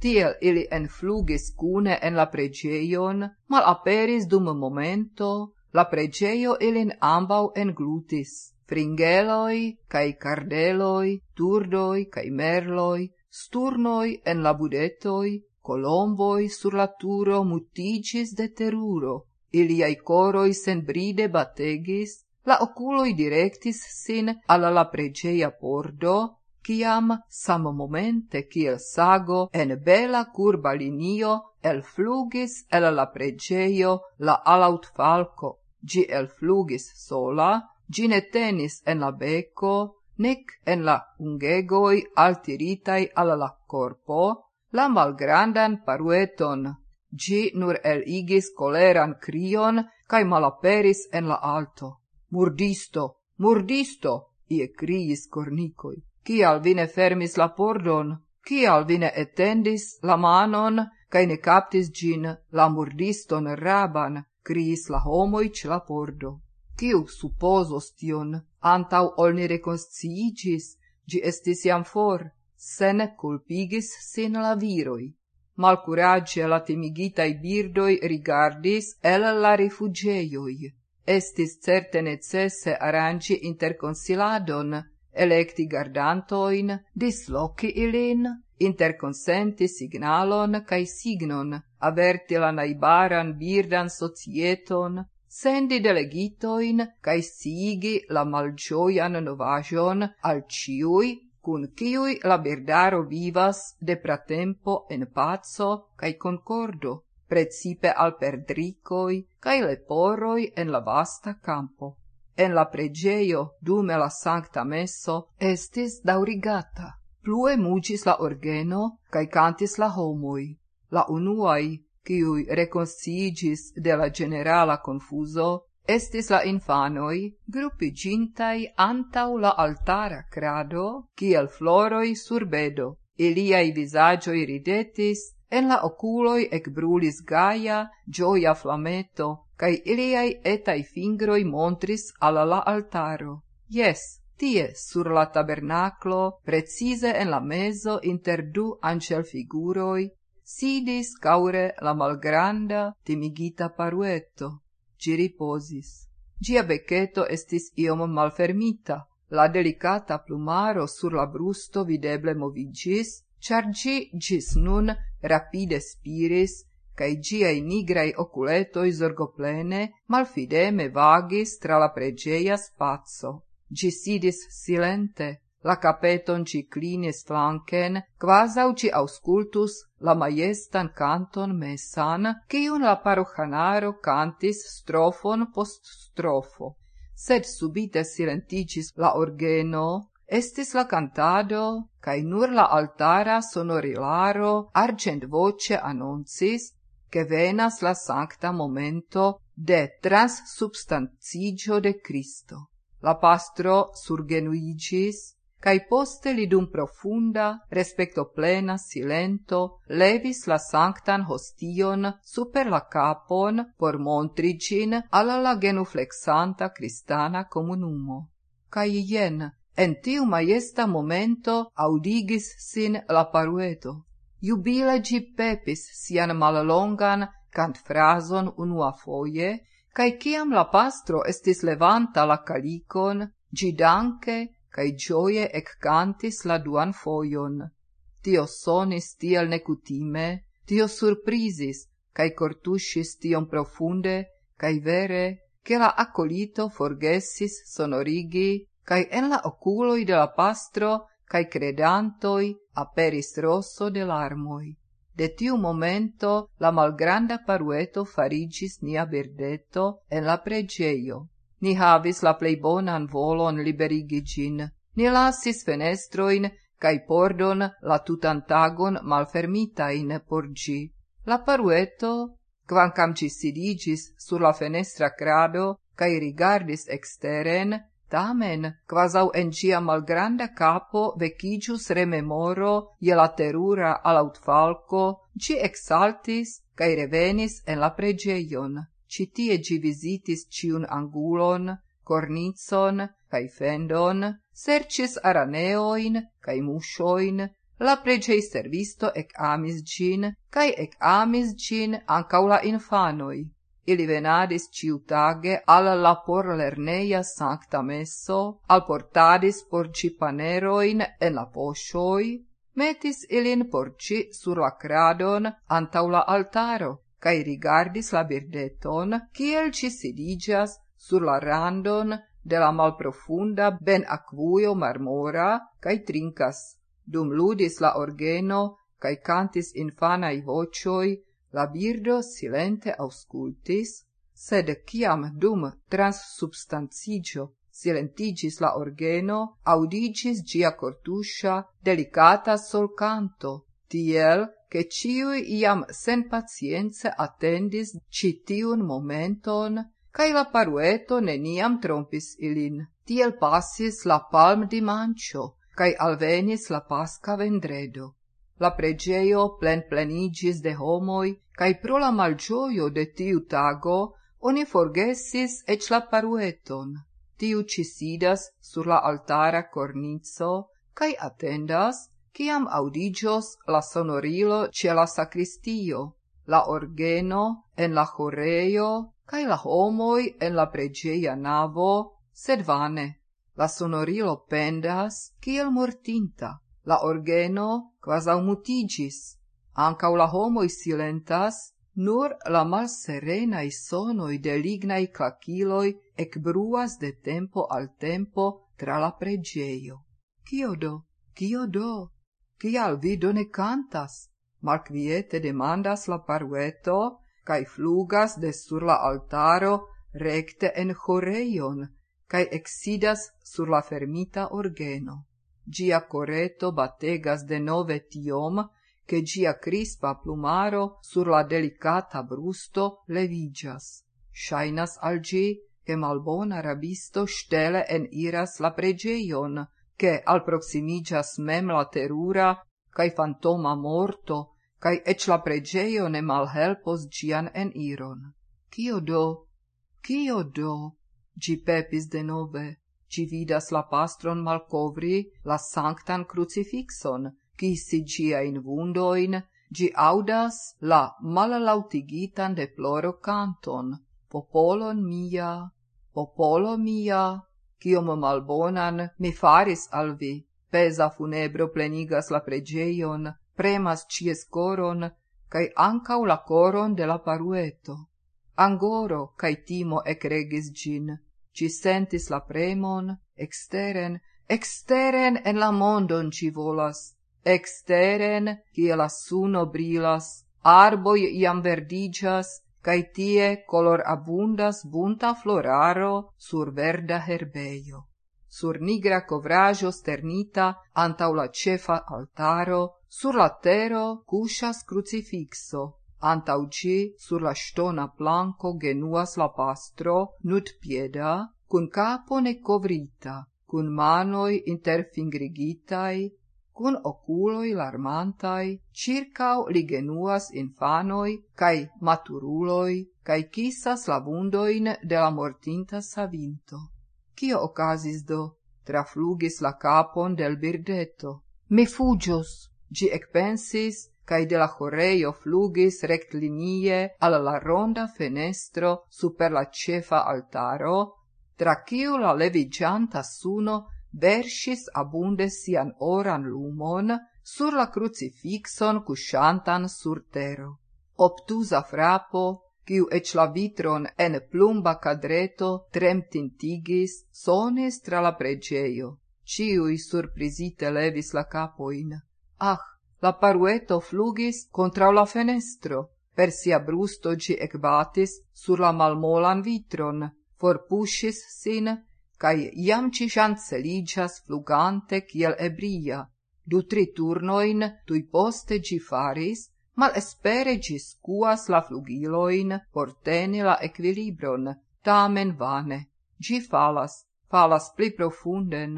Tiel ili enflugis cune en la pregeion, mal aperis dum momento, la pregeio ilin ambau englutis. Fringeloi, cae cardeloi, turdoi, cae merloi, sturnoi en la budetoi, colomboi sur la turo mutigis de teruro, iliai coroi sen bride bategis, la oculoi directis sin alla la pregeia pordo, ciam sam momente ciel sago en bela curba linio el flugis el la pregeio la gi el flugis sola, gi ne tenis en la beco, nec en la ungegoi altiritai al la corpo, la malgrandan parueton. Gi nur el igis coleran crion, cae malaperis en la alto. Murdisto! Murdisto! ie criis cornicoi. Cial vine fermis la pordon? Cial vine etendis la manon? Cae ne captis gin la murdiston raban, criis la homoi ce la pordo. Ciu supposos tion, antau ol ni reconsciigis, gi estis iam for, sene culpigis sin la viroi. Malcurage la timigitai birdoi rigardis el la rifugeioi, estis certe necesse arangi interconsiladon, electi gardantoin, disloci ilin, interconsenti signalon cae signon, averti la naibaran birdan societon, sendi delegitoin cae sigi la malgioian novajon al ciui, cun ciui la birdaro vivas de pratempo en pazzo cae concordo precipe al perdricoi cae leporoi en la vasta campo. En la pregeio, dume la sancta messo, estis daurigata. Plue mugis la orgeno cae cantis la homoi. La unuai, ciui reconciigis de la generala confuso, estis la infanoi gruppi gintai antau la altara crado, kiel floroi sur bedo. Iliai visagioi ridetis, En la oculoi ec brulis gaia, gioia flameto, cae iliai etai fingroi montris alla la altaro. Yes, tie, sur la tabernaclo, precise en la meso inter du ancel figuroi, sidis caure la malgranda, timigita parueto. Gi riposis. Gia becceto estis iom malfermita, la delicata plumaro sur la brusto videble movigis, char gi gis nun rapide spiris, cae giai nigrai oculetoi zorgoplene malfideme vagis tra la pregeia spazzo. Gi sidis silente, la capeton ci clinis flanken, quasau ci auscultus la majestan canton messan, cium la parohanaro cantis strofon post strofo. Sed subite silentigis la orgeno, Estis la cantado, cae nur la altara sonorilaro argent voce annoncis che venas la sancta momento de transsubstantigio de Cristo. La pastro surgenuigis, cae poste li dum profunda, respecto plena silento, levis la sanctan hostion super la capon por montrigin alla la genuflexanta cristana comunumo. Cae ien, En tiu majesta momento audigis sin la parueto. Jubile gi pepis sian mallongan cant frason unua foie, cae ciam la pastro estis levanta la calicon, gi danke cae gioie eccantis la duan foion. Tio sonis tiel necutime, tio surprizis, cae cortusis tion profunde, cae vere, che la acolito forgessis sonorigi cae en la oculoi de la pastro cae credantoi aperis rosso de larmoi. De tiu momento la malgranda parueto farigis nia birdeto en la pregeio. Ni havis la plei bonan volon liberigi gin. Ni lasis fenestroin cae pordon la tutan tagon malfermitain por gi. La parueto, quancam ci sidigis sur la fenestra crado cae rigardis exteren, Tamen, quasau en cia malgranda capo vecigius rememoro je la terura alautfalco, ci exaltis cae revenis en la pregeion. Citie gi visitis ciun angulon, cornizon, cae fendon, sercis araneoin, cae mushoin, la pregei servisto ec amis gin, cae ec amis gin ancau la infanoi. Ili venadis ciutage alla la por lerneia sancta messo, alportadis por ci paneroin en la poscioi, metis ilin por ci sur la cradon antau la altaro, cae rigardis la birdeton, kiel ci sidigas sur la randon de la malprofunda ben aquio marmora, cae trincas, dum ludis la orgeno, cae cantis infanai vocioi, La birdo silente auscultis, sed ciam dum transsubstantigio silentigis la orgeno, audigis gia cortuscia delicata solcanto, tiel che ciui iam sen pacienze attendis citiun momenton, cae la parueto neniam trompis ilin. Tiel passis la palm di mancio, cae alvenis la pasca vendredo la pregeio plen plenigis de homoi, cae pro la malgioio de tiu tago, oni forgesis ec la parueton. Tiu ci sidas sur la altara cornizo, cae attendas, ciam audigios la sonorilo ce la sacristio, la orgeno en la choreio, cae la homoi en la pregeia navo, sed vane. La sonorilo pendas, ciel mortinta, La orgeno quasau mutigis, ancau la homoi silentas, nur la malserenai sonoi de lignai claciloi ecbruas de tempo al tempo tra la pregeio. Cio do? Cio do? Cial vi do ne cantas? Malquiete demandas la parueto, cae flugas de sur la altaro recte en choreion, cae exidas sur la fermita orgeno. Gia coreto de nove tiom, che gia crispa plumaro sur la delicata brusto levigias. Shainas al gi che malbona rabisto stele en iras la pregeion, che al proximigias mem la terura cae fantoma morto, cae ec la pregeio ne malhelpos gian en iron. Cio do? Cio do? Gi pepis de nove ci vidas la pastron malcovri la sanctan crucifixon, cisi gia in vundoin, gi audas la malalautigitan de ploro canton, popolon mia, popolo mia, cium malbonan mi faris al vi, pesa funebro plenigas la pregeion, premas cies coron, cae ancau la coron de la parueto. Angoro cae timo ecregis gin, ci sentis la premon, exteren, exteren en la mondon ci volas, exteren, kie la suno brilas, arboi iam verdigas, cae tie color abundas bunta floraro sur verda herbeio. Sur nigra covrajo sternita antau la cefa altaro, sur la tero cusas crucifixo, Antauce, sur la stona planco genuas la pastro, nut pieda, cun capo ne covrita, cun manoi interfingrigitai, cun oculoi larmantai, circau li genuas infanoi, cae maturuloi, cae kisas la vundoin de la mortinta savinto. Cio ocasis do? Traflugis la capon del birdeto. Mi fugios, gi ecpensis, cae de la ĥorejo flugis rectlinie al la ronda fenestro super la cefa altaro, tra kiu la levigianta suno versis abunde sian oran lumon sur la crucifixon cusciantan sur tero. Obtusa frapo, kiu ec la vitron en plumba cadreto tremtintigis, sonis tra la pregeio. Ciui surprizite levis la capoin. Ah, la parueto flugis contra la fenestro. Per sia brusto gi ecbatis sur la malmolan vitron. Forpuŝis sin cae iam ci chanceligas flugante kiel ebria. Du tri turnoin tui poste gi faris malespere gi scuas la flugiloin por teni la equilibron, tamen vane Gi falas falas pli profunden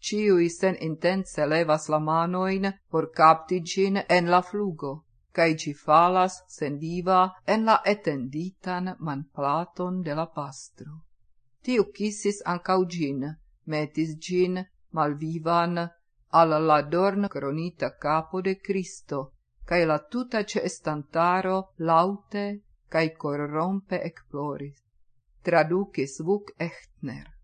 ciui sen intense levas la manoin por capti gin en la flugo, cae ci falas sendiva en la etenditan manplaton de la pastro. Tiu kissis ancau gin, metis gin malvivan al la dorn cronita capo de Cristo, cae la tuta ce estantaro laute cae corrompe ecploris. Traducis Vuk Echtner.